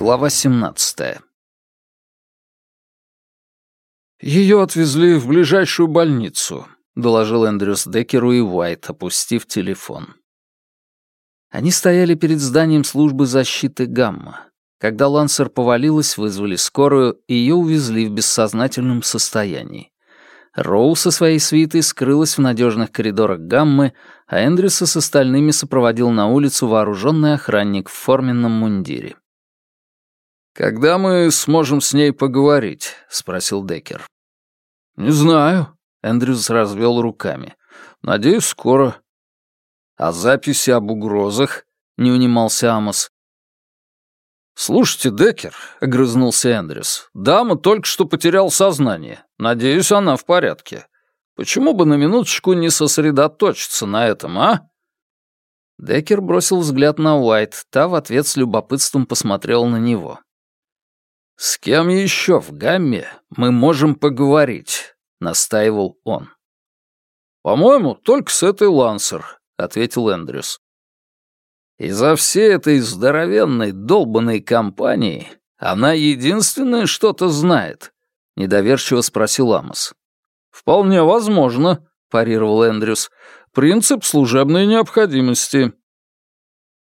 Глава 17. «Ее отвезли в ближайшую больницу», — доложил Эндрюс Деккеру и Уайт, опустив телефон. Они стояли перед зданием службы защиты «Гамма». Когда Лансер повалилась, вызвали скорую, и ее увезли в бессознательном состоянии. Роу со своей свитой скрылась в надежных коридорах Гаммы, а Эндрюса с остальными сопроводил на улицу вооруженный охранник в форменном мундире. «Когда мы сможем с ней поговорить?» — спросил Деккер. «Не знаю», — Эндрюс развел руками. «Надеюсь, скоро». «А записи об угрозах?» — не унимался Амос. «Слушайте, Деккер», — огрызнулся Эндрюс, — «дама только что потеряла сознание. Надеюсь, она в порядке. Почему бы на минуточку не сосредоточиться на этом, а?» Деккер бросил взгляд на Уайт, та в ответ с любопытством посмотрела на него. «С кем еще в гамме мы можем поговорить?» — настаивал он. «По-моему, только с этой Лансер», — ответил Эндрюс. «Из-за всей этой здоровенной, долбанной компании она единственная что-то знает», — недоверчиво спросил Амос. «Вполне возможно», — парировал Эндрюс. «Принцип служебной необходимости».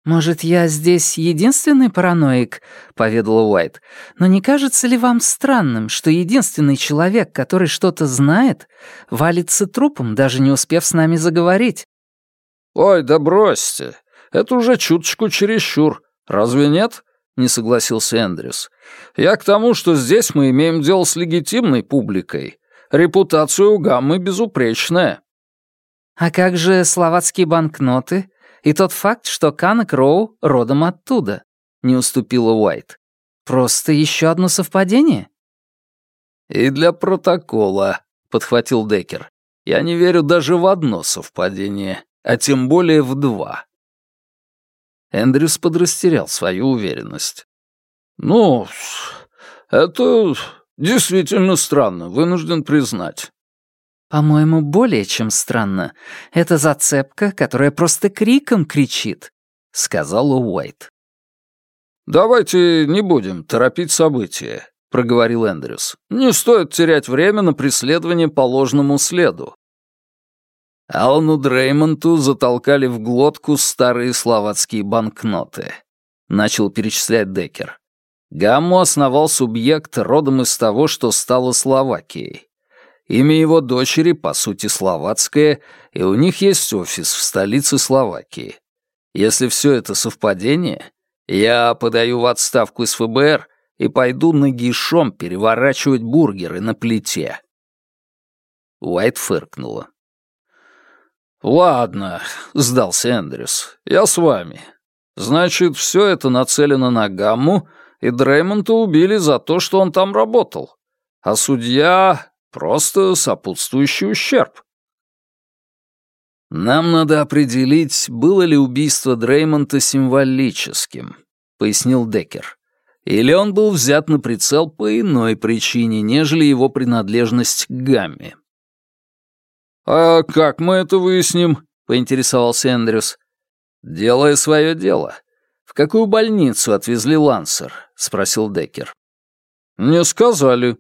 «Может, я здесь единственный параноик?» — поведала Уайт. «Но не кажется ли вам странным, что единственный человек, который что-то знает, валится трупом, даже не успев с нами заговорить?» «Ой, да бросьте. Это уже чуточку чересчур. Разве нет?» — не согласился Эндрюс. «Я к тому, что здесь мы имеем дело с легитимной публикой. Репутация у Гаммы безупречная». «А как же словацкие банкноты?» И тот факт, что Кан Кроу родом оттуда, не уступила Уайт. Просто еще одно совпадение? И для протокола, подхватил Деккер. Я не верю даже в одно совпадение, а тем более в два. Эндрюс подрастерял свою уверенность. «Ну, это действительно странно, вынужден признать. «По-моему, более чем странно. Это зацепка, которая просто криком кричит», — сказала Уайт. «Давайте не будем торопить события», — проговорил Эндрюс. «Не стоит терять время на преследование по ложному следу». Алану Дреймонту затолкали в глотку старые словацкие банкноты. Начал перечислять Деккер. Гамму основал субъект родом из того, что стало Словакией. Имя его дочери, по сути, словацкое, и у них есть офис в столице Словакии. Если все это совпадение, я подаю в отставку из ФБР и пойду нагишом переворачивать бургеры на плите». Уайт фыркнула. «Ладно», — сдался Эндрюс, — «я с вами. Значит, все это нацелено на Гамму, и Дреймонта убили за то, что он там работал. А судья Просто сопутствующий ущерб. «Нам надо определить, было ли убийство Дреймонта символическим», — пояснил Деккер. «Или он был взят на прицел по иной причине, нежели его принадлежность к гамме». «А как мы это выясним?» — поинтересовался Эндрюс. «Делая свое дело. В какую больницу отвезли Лансер?» — спросил Деккер. «Не сказали»,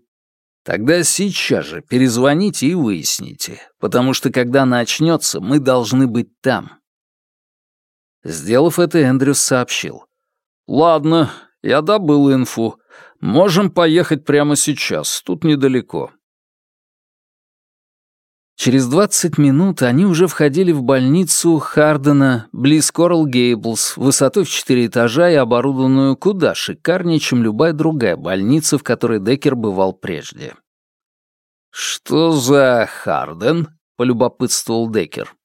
Тогда сейчас же перезвоните и выясните, потому что когда она очнется, мы должны быть там. Сделав это, Эндрюс сообщил. «Ладно, я добыл инфу. Можем поехать прямо сейчас, тут недалеко». Через 20 минут они уже входили в больницу Хардена, близ Коралл Гейблс, высотой в 4 этажа и оборудованную куда шикарнее, чем любая другая больница, в которой Деккер бывал прежде. «Что за Харден?» — полюбопытствовал Деккер.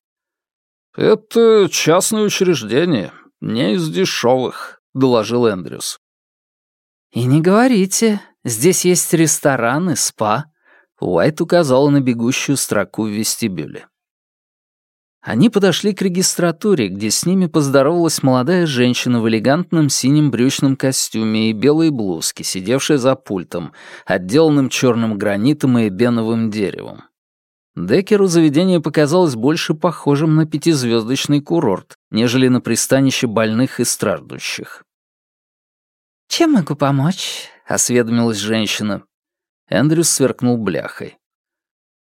«Это частное учреждение, не из дешевых», — доложил Эндрюс. «И не говорите, здесь есть рестораны, спа», Уайт указала на бегущую строку в вестибюле. Они подошли к регистратуре, где с ними поздоровалась молодая женщина в элегантном синем брючном костюме и белой блузке, сидевшая за пультом, отделанным черным гранитом и эбеновым деревом. Деккеру заведение показалось больше похожим на пятизвездочный курорт, нежели на пристанище больных и страждущих. «Чем могу помочь?» — осведомилась женщина. Эндрюс сверкнул бляхой.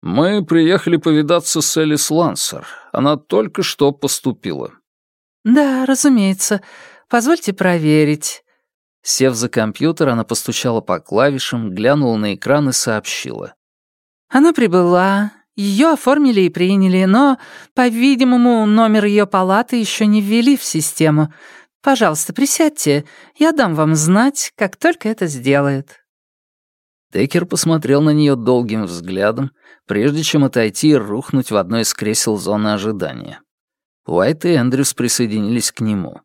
«Мы приехали повидаться с Элис Лансер. Она только что поступила». «Да, разумеется. Позвольте проверить». Сев за компьютер, она постучала по клавишам, глянула на экран и сообщила. «Она прибыла. Ее оформили и приняли, но, по-видимому, номер ее палаты еще не ввели в систему. Пожалуйста, присядьте. Я дам вам знать, как только это сделают». Деккер посмотрел на нее долгим взглядом, прежде чем отойти и рухнуть в одно из кресел зоны ожидания. Уайт и Эндрюс присоединились к нему.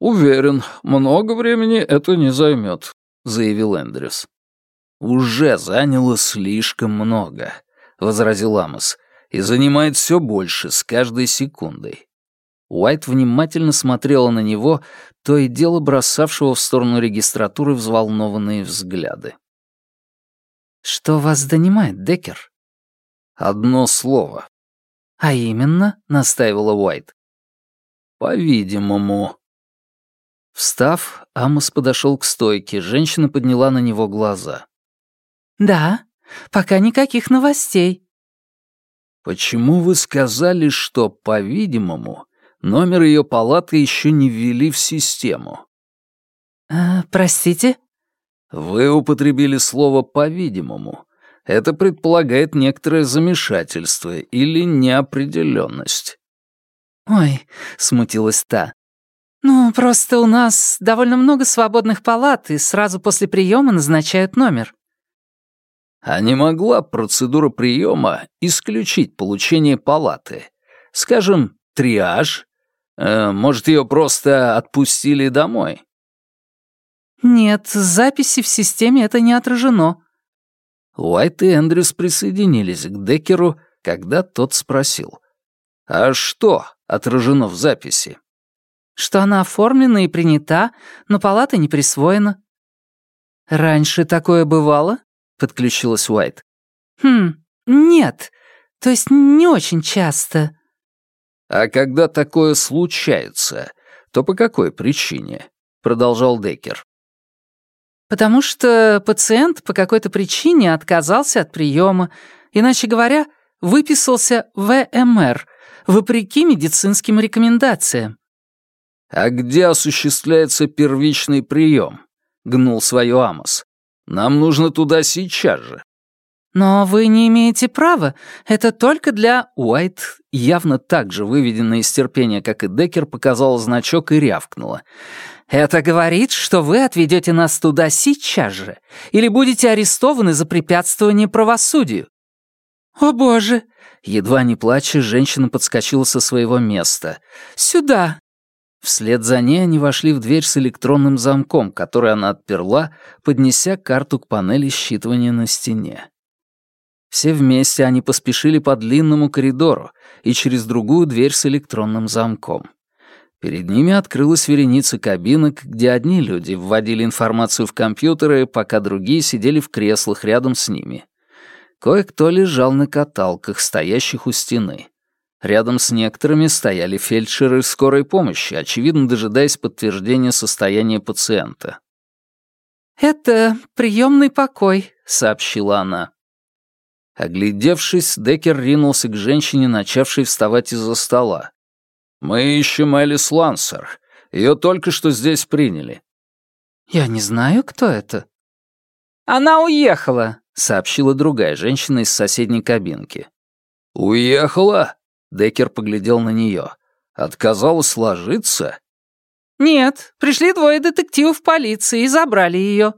«Уверен, много времени это не займет», — заявил Эндрюс. «Уже заняло слишком много», — возразил Амос, «и занимает все больше с каждой секундой». Уайт внимательно смотрела на него, то и дело бросавшего в сторону регистратуры взволнованные взгляды. «Что вас донимает, Деккер?» «Одно слово». «А именно?» — настаивала Уайт. «По-видимому». Встав, Амос подошел к стойке, женщина подняла на него глаза. «Да, пока никаких новостей». «Почему вы сказали, что, по-видимому, номер ее палаты еще не ввели в систему?» «Э, «Простите?» Вы употребили слово «по-видимому». Это предполагает некоторое замешательство или неопределенность. «Ой», — смутилась та. «Ну, просто у нас довольно много свободных палат, и сразу после приема назначают номер». А не могла процедура приема исключить получение палаты? Скажем, триаж? Э, может, ее просто отпустили домой? «Нет, записи в системе это не отражено». Уайт и Эндрюс присоединились к Деккеру, когда тот спросил. «А что отражено в записи?» «Что она оформлена и принята, но палата не присвоена». «Раньше такое бывало?» — подключилась Уайт. «Хм, нет. То есть не очень часто». «А когда такое случается, то по какой причине?» — продолжал Деккер. Потому что пациент по какой-то причине отказался от приема, иначе говоря, выписался ВМР, вопреки медицинским рекомендациям. «А где осуществляется первичный прием?» — гнул свое Амос. «Нам нужно туда сейчас же». «Но вы не имеете права. Это только для...» Уайт, явно так же выведенная из терпения, как и Деккер, показала значок и рявкнула. Это говорит, что вы отведете нас туда сейчас же или будете арестованы за препятствование правосудию». «О, боже!» Едва не плача, женщина подскочила со своего места. «Сюда!» Вслед за ней они вошли в дверь с электронным замком, который она отперла, поднеся карту к панели считывания на стене. Все вместе они поспешили по длинному коридору и через другую дверь с электронным замком. Перед ними открылась вереница кабинок, где одни люди вводили информацию в компьютеры, пока другие сидели в креслах рядом с ними. Кое-кто лежал на каталках, стоящих у стены. Рядом с некоторыми стояли фельдшеры скорой помощи, очевидно дожидаясь подтверждения состояния пациента. «Это приемный покой», — сообщила она. Оглядевшись, Деккер ринулся к женщине, начавшей вставать из-за стола. «Мы ищем Элис Лансер. Ее только что здесь приняли». «Я не знаю, кто это». «Она уехала», — сообщила другая женщина из соседней кабинки. «Уехала?» — Деккер поглядел на нее. «Отказалась ложиться?» «Нет, пришли двое детективов полиции и забрали ее».